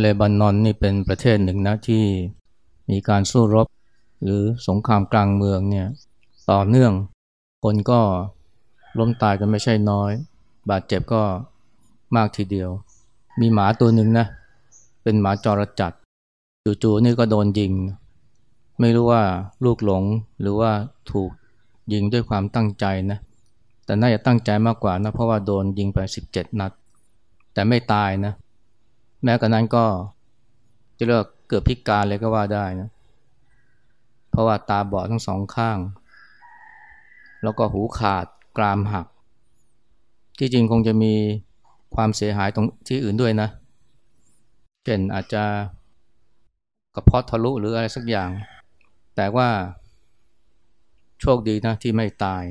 เลบานอนนี่เป็นประเทศหนึ่งนะที่มีการสู้รบ หรือสงครามกลางเมืองเนี่ยต่อเนื่อง คนก็ล้มตายกันไม่ใช่น้อย บาดเจ็บก็มากทีเดียว มีหมาตัวหนึ่งนะ เป็นหมาจรจัดจู่ๆนี่ก็โดนยิง ไม่รู้ว่าลูกหลงหรือว่าถูกยิงด้วยความตั้งใจนะ แต่น่าจะตั้งใจมากกว่านะ เพราะว่าโดนยิงไปสิบเจ็ดนัด แต่ไม่ตายนะ แม้กระนั้นก็จะเรียกเกือบพิการเลยก็ว่าได้นะเพราะว่าตาบอดทั้งสองข้าง แล้วก็หูขาดกรามหัก ที่จริงคงจะมีความเสียหายตรงที่อื่นด้วยนะเช่นอาจจะกระเพาะทะลุหรืออะไรสักอย่าง แต่ว่าโชคดีนะที่ไม่ตาย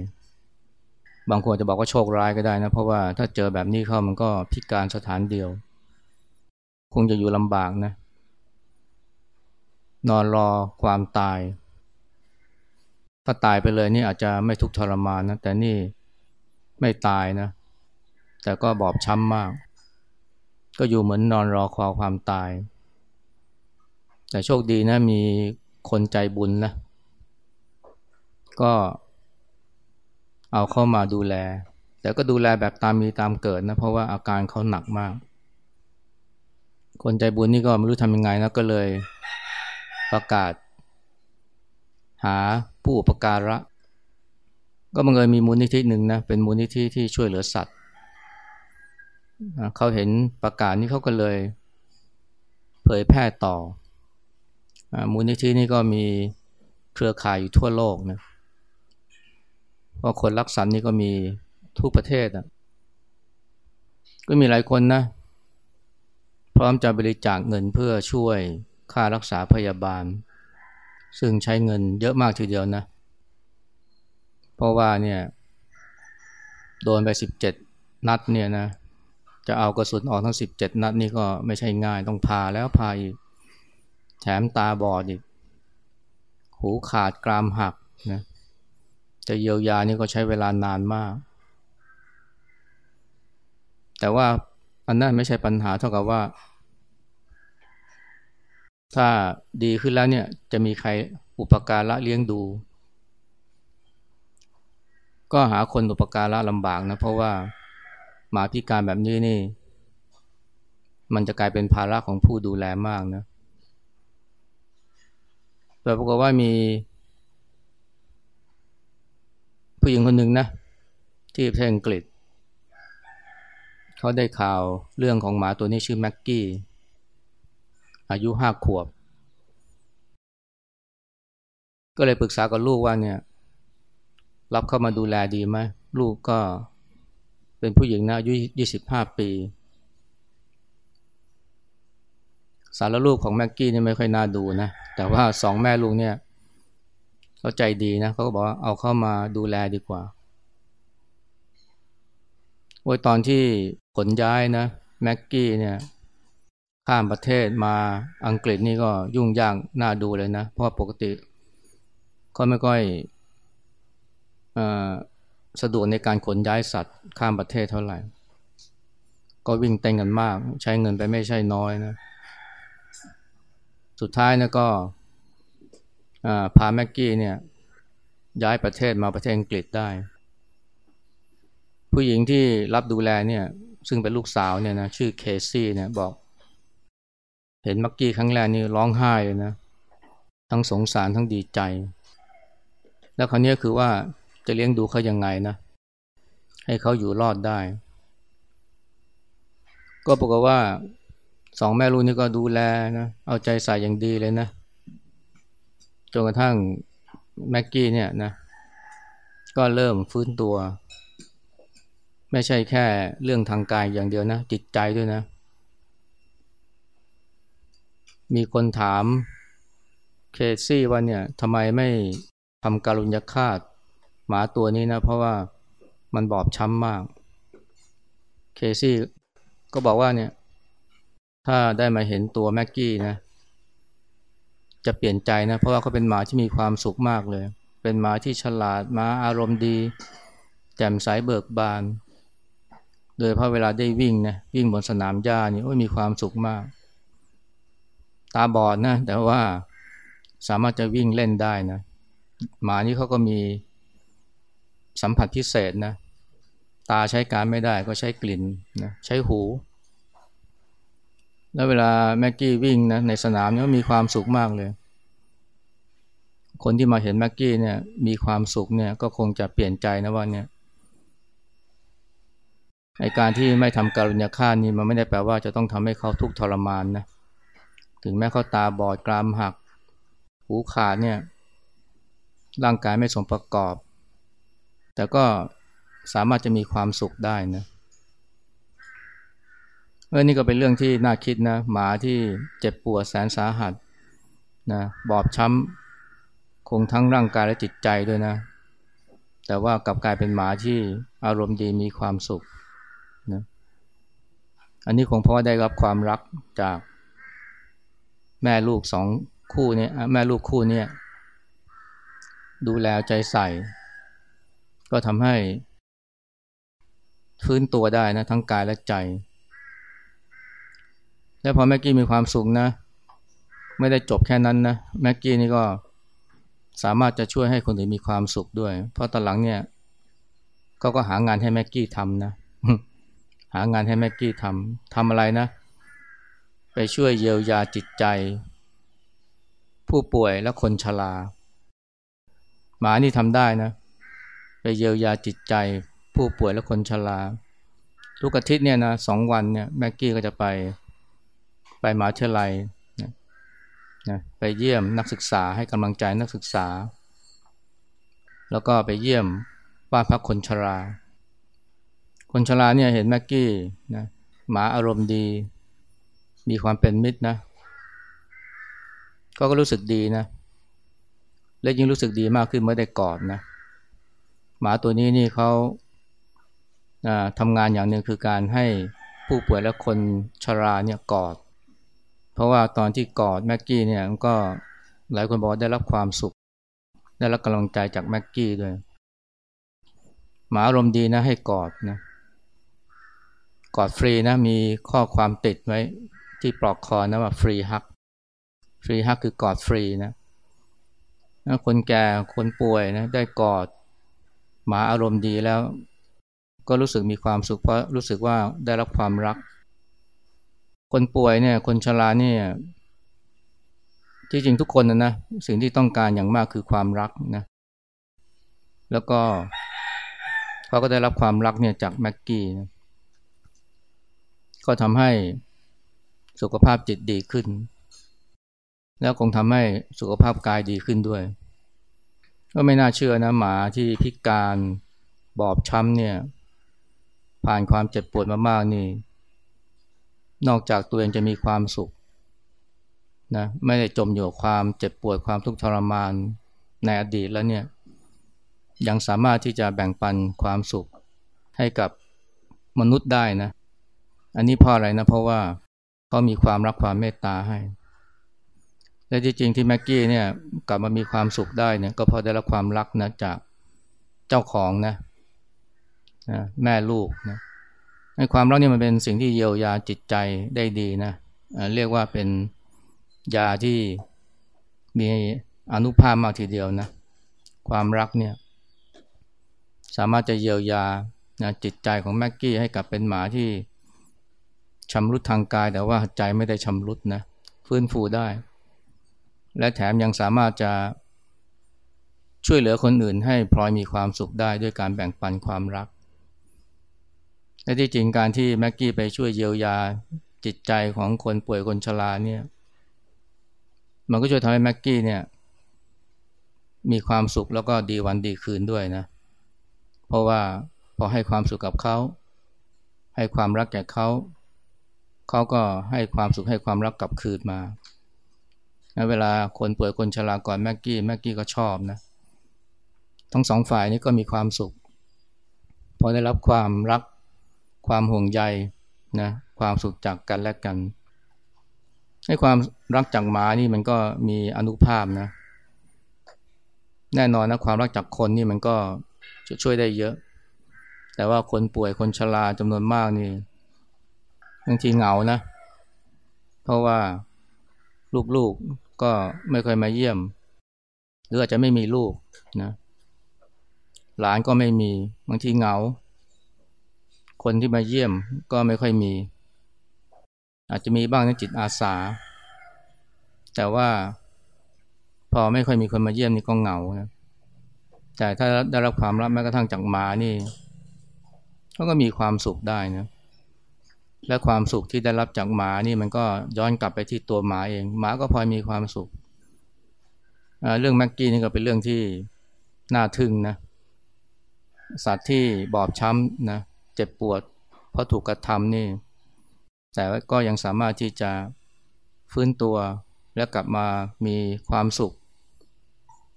บางคนจะบอกว่าโชคร้ายก็ได้นะ เพราะว่าถ้าเจอแบบนี้เข้ามันก็พิการสถานเดียว คงจะอยู่ลำบากนะ นอนรอความตาย ถ้าตายไปเลยนี่อาจจะไม่ทุกทรมานนะ แต่นี่ไม่ตายนะ แต่ก็บอบช้ำมาก ก็อยู่เหมือนนอนรอคอความตาย แต่โชคดีนะมีคนใจบุญนะ ก็เอาเข้ามาดูแล แต่ก็ดูแลแบบตามมีตามเกิดนะ เพราะว่าอาการเขาหนักมาก คนใจบุญนี่ก็ไม่รู้ทำยังไงนะก็เลยประกาศ หาผู้อุปการะ ก็บังเอิญมีมูลนิธิหนึ่งนะเป็นมูลนิธิที่ช่วยเหลือสัตว์เขาเห็นประกาศนี้เขาก็เลย เผยแพร่ต่อมูลนิธินี่ก็มีเครือข่ายอยู่ทั่วโลกนะเพราะคนรักสัตว์นี่ก็มีทุกประเทศอะก็มีหลายคนนะ พร้อมจะบริจาคเงินเพื่อช่วยค่ารักษาพยาบาล ซึ่งใช้เงินเยอะมากทีเดียวนะ เพราะว่าเนี่ยโดนไปสิบเจ็ดนัดเนี่ยนะจะเอากระสุนออกทั้งสิบเจ็ดนัดนี่ก็ไม่ใช่ง่ายต้องพาแล้วพาอีกแถมตาบอดอีกหูขาดกรามหักนะจะเยียวยานี่ก็ใช้เวลานานมาก แต่ว่าอันนั้นไม่ใช่ปัญหาเท่ากับว่า ถ้าดีขึ้นแล้วเนี่ยจะมีใครอุปการะเลี้ยงดู ก็หาคนอุปการะลำบากนะเพราะว่าหมาพิการแบบนี้นี่ มันจะกลายเป็นภาระของผู้ดูแลมากนะแต่ปรากฏว่ามี ผู้หญิงคนหนึ่งนะ ที่ประเทศอังกฤษ เขาได้ข่าวเรื่องของหมาตัวนี้ชื่อแม็กกี้ อายุห้าขวบ ก็เลยปรึกษากับลูกว่าเนี่ย รับเข้ามาดูแลดีไหมลูกก็เป็นผู้หญิงนะอายุยี่สิบห้าปี สารลูกของแม็กกี้นี่ไม่ค่อยน่าดูนะ แต่ว่าสองแม่ลูกเนี่ยเขาใจดีนะเขาก็บอกว่าเอาเข้ามาดูแลดีกว่าโอ้ยตอนที่ขนย้ายนะแม็กกี้เนี่ย ข้ามประเทศมาอังกฤษนี่ก็ยุ่งยากน่าดูเลยนะ เพราะปกติเขาไม่ค่อยสะดวกในการขนย้ายสัตว์ข้ามประเทศเท่าไหร่ ก็วิ่งเต้นกันมาก ใช้เงินไปไม่ใช่น้อยนะ สุดท้ายนะก็พาแม็กกี้เนี่ยย้ายประเทศมาประเทศอังกฤษได้ ผู้หญิงที่รับดูแลเนี่ยซึ่งเป็นลูกสาวเนี่ยนะชื่อเคซี่เนี่ยบอก เห็นมักกี้ครั้งแรกนี่ร้องไห้เลยนะ ทั้งสงสารทั้งดีใจ แล้วคราวนี้คือว่าจะเลี้ยงดูเขายังไงนะ ให้เขาอยู่รอดได้ ก็ปรากฏว่าสองแม่ลูกนี่ก็ดูแลนะ เอาใจใส่อย่างดีเลยนะจนกระทั่งแม็กกี้เนี่ยนะ ก็เริ่มฟื้นตัว ไม่ใช่แค่เรื่องทางกายอย่างเดียวนะ จิตใจด้วยนะ มีคนถามเคซี่ว่าเนี่ยทำไมไม่ทำการุญยฆาตหมาตัวนี้นะ เพราะว่ามันบอบช้ำมาก เคซี่ก็บอกว่าเนี่ย ถ้าได้มาเห็นตัวแม็กกี้นะ จะเปลี่ยนใจนะ เพราะว่าเขาเป็นหมาที่มีความสุขมากเลย เป็นหมาที่ฉลาดหมาอารมณ์ดี แจ่มใสเบิกบาน โดยเพราะเวลาได้วิ่งนะวิ่งบนสนามหญ้านี่โอ้ยมีความสุขมาก ตาบอดนะ แต่ว่าสามารถจะวิ่งเล่นได้นะหมานี่เขาก็มีสัมผัสพิเศษนะ ตาใช้การไม่ได้ก็ใช้กลิ่นนะใช้หู แล้วเวลาแม็กกี้วิ่งนะในสนามเนี่ยมีความสุขมากเลย คนที่มาเห็นแม็กกี้เนี่ยมีความสุขเนี่ยก็คงจะเปลี่ยนใจนะว่าเนี่ยไอการที่ไม่ทำการุญยฆาตนี่มันไม่ได้แปลว่าจะต้องทำให้เขาทุกข์ทรมานนะ ถึงแม้เขาตาบอดกรามหัก หูขาดเนี่ยร่างกายไม่สมประกอบ แต่ก็สามารถจะมีความสุขได้นะเออนี่ก็เป็นเรื่องที่น่าคิดนะหมาที่เจ็บปวดแสนสาหัสนะบอบช้ำคงทั้งร่างกายและจิตใจด้วยนะ แต่ว่ากลับกลายเป็นหมาที่อารมณ์ดีมีความสุขนะอันนี้คงเพราะว่าได้รับความรักจาก แม่ลูกสองคู่นี้แม่ลูกคู่นี้ดูแลใจใส่ ก็ทำให้ฟื้นตัวได้นะทั้งกายและใจ แล้วพอแม็กกี้มีความสุขนะ ไม่ได้จบแค่นั้นนะแม็กกี้นี่ก็สามารถจะช่วยให้คนอื่นมีความสุขด้วย เพราะตอนหลังเนี่ยเขาก็หางานให้แม็กกี้ทำนะ หางานให้แม็กกี้ทำทำอะไรนะ ไปช่วยเยียวยาจิตใจ ผู้ป่วยและคนชรา หมานี่ทำได้นะ ไปเยียวยาจิตใจ ผู้ป่วยและคนชราทุกอาทิตย์เนี่ยนะสองวันเนี่ยแม็กกี้ก็จะไปไปมหาวิทลัยนะนะไปเยี่ยมนักศึกษาให้กำลังใจนักศึกษา แล้วก็ไปเยี่ยมบ้านพักคนชรา คนชราเนี่ยเห็นแม็กกี้นะหมาอารมณ์ดี มีความเป็นมิตรนะ ก็ก็รู้สึกดีนะ และยิ่งรู้สึกดีมากขึ้นเมื่อได้กอดนะ หมาตัวนี้นี่เขาทำงานอย่างหนึ่งคือการให้ผู้ป่วยและคนชราเนี่ยกอด เพราะว่าตอนที่กอดแม็กกี้เนี่ยก็หลายคนบอกได้รับความสุข ได้รับกำลังใจจากแม็กกี้ด้วย หมาอารมณ์ดีนะให้กอดนะกอดฟรีนะมีข้อความติดไว้ ที่ปลอกคอนะว่าฟรีฮักฟรีฮักคือกอดฟรีนะคนแก่คนป่วยนะได้กอดหมาอารมณ์ดีแล้ว ก็รู้สึกมีความสุขเพราะรู้สึกว่าได้รับความรัก คนป่วยเนี่ย คนชราเนี่ยที่จริงทุกคนนะนะสิ่งที่ต้องการอย่างมากคือความรักนะ แล้วก็เขาก็ได้รับความรักเนี่ยจากแม็กกี้นะก็ทำให้ สุขภาพจิตดีขึ้น แล้วคงทำให้สุขภาพกายดีขึ้นด้วย ก็ไม่น่าเชื่อนะหมาที่พิการบอบช้ำเนี่ย ผ่านความเจ็บปวดมามากนี่ นอกจากตัวเองจะมีความสุขนะไม่ได้จมอยู่กับความเจ็บปวดความทุกข์ทรมานในอดีตแล้วเนี่ย ยังสามารถที่จะแบ่งปันความสุขให้กับมนุษย์ได้นะ อันนี้เพราะอะไรนะ เพราะว่า เขามีความรักความเมตตาให้ และจริงๆที่แม็กกี้เนี่ยกลับมามีความสุขได้เนี่ยก็เพราะได้รับความรักนะจากเจ้าของนะนะแม่ลูกนะในความรักนี่มันเป็นสิ่งที่เยียวยาจิตใจได้ดีนะเรียกว่าเป็นยาที่มีอนุภาพมากทีเดียวนะความรักเนี่ยสามารถจะเยียวยานะจิตใจของแม็กกี้ให้กลับเป็นหมาที่ ชำรุดทางกายแต่ว่าใจไม่ได้ชำรุดนะฟื้นฟูได้ และแถมยังสามารถจะช่วยเหลือคนอื่นให้พลอยมีความสุขได้ด้วยการแบ่งปันความรัก และที่จริงการที่แม็กกี้ไปช่วยเยียวยาจิตใจของคนป่วยคนชราเนี่ย มันก็ช่วยทำให้แม็กกี้เนี่ย มีความสุขแล้วก็ดีวันดีคืนด้วยนะ เพราะว่าพอให้ความสุขกับเขา ให้ความรักแก่เขา เขาก็ให้ความสุขให้ความรักกลับคืนมาเวลาคนป่วยคนชราก่อนแม็กกี้แม็กกี้ก็ชอบนะทั้งสองฝ่ายนี้ก็มีความสุข พอได้รับความรักความห่วงใยนะความสุขจากกันและกัน ให้ความรักจากหมานี่มันก็มีอนุภาพนะ แน่นอนนะความรักจากคนนี่มันก็ช่วยได้เยอะ แต่ว่าคนป่วยคนชราจำนวนมากนี่ บางทีเหงานะ เพราะว่าลูกๆก็ไม่เคยมาเยี่ยม หรืออาจจะไม่มีลูกนะหลานก็ไม่มีบางทีเหงา คนที่มาเยี่ยมก็ไม่ค่อยมี อาจจะมีบ้างในจิตอาสา แต่ว่าพอไม่ค่อยมีคนมาเยี่ยมนี่ก็เหงานะแต่ถ้าได้รับความรักแม้กระทั่งจากหมานี่เขาก็มีความสุขได้นะ และความสุขที่ได้รับจากหมานี่มันก็ย้อนกลับไปที่ตัวหมาเอง หมาก็พลอยมีความสุข เรื่องแม็กกี้นี่ก็เป็นเรื่องที่น่าทึ่งนะ สัตว์ที่บอบช้ำนะเจ็บปวด เพราะถูกกระทำนี่ แต่ก็ยังสามารถที่จะฟื้นตัวและกลับมามีความสุข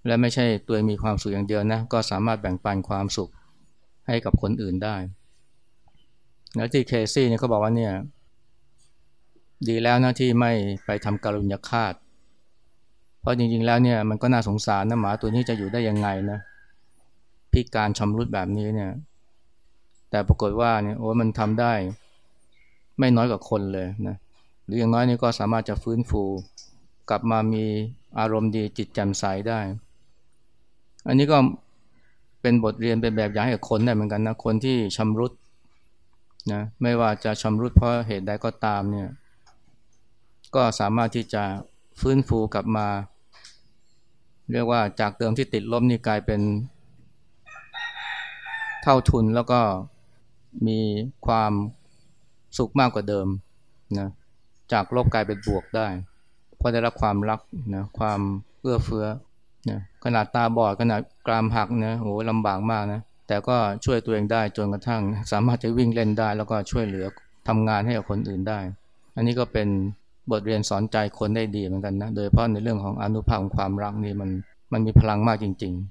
และไม่ใช่ตัวมีความสุขอย่างเดียวนะ ก็สามารถแบ่งปันความสุขให้กับคนอื่นได้ แล้วที่เคซี่เนี่ยเขาบอกว่าเนี่ยดีแล้วนะที่ไม่ไปทำการุญยฆาต เพราะจริงๆแล้วเนี่ยมันก็น่าสงสารนะหมาตัวนี้จะอยู่ได้ยังไงนะพิการชำรุดแบบนี้เนี่ย แต่ปรากฏว่าเนี่ยโอ้มันทำได้ ไม่น้อยกว่าคนเลยนะหรืออย่างน้อยนี่ก็สามารถจะฟื้นฟู กลับมามีอารมณ์ดีจิตแจ่มใสได้ อันนี้ก็เป็นบทเรียนเป็นแบบอย่างให้กับคนได้เหมือนกันนะคนที่ชำรุด นะไม่ว่าจะชำรุดเพราะเหตุใดก็ตามเนี่ยก็สามารถที่จะฟื้นฟูกลับมา เรียกว่าจากเดิมที่ติดลบนี่กลายเป็นเท่าทุนแล้วก็มีความสุขมากกว่าเดิมนะจากลบกลายเป็นบวกได้ เพราะได้รับความรักนะความเอื้อเฟื้อนะขนาดตาบอดขนาดกรามหักนะโหลำบากมากนะ แต่ก็ช่วยตัวเองได้จนกระทั่ง สามารถจะวิ่งเล่นได้ แล้วก็ช่วยเหลือทำงานให้กับคนอื่นได้ อันนี้ก็เป็นบทเรียนสอนใจคนได้ดีเหมือนกันนะ โดยเฉพาะในเรื่องของอนุภาพของความรักนี่มันมันมีพลังมากจริงๆ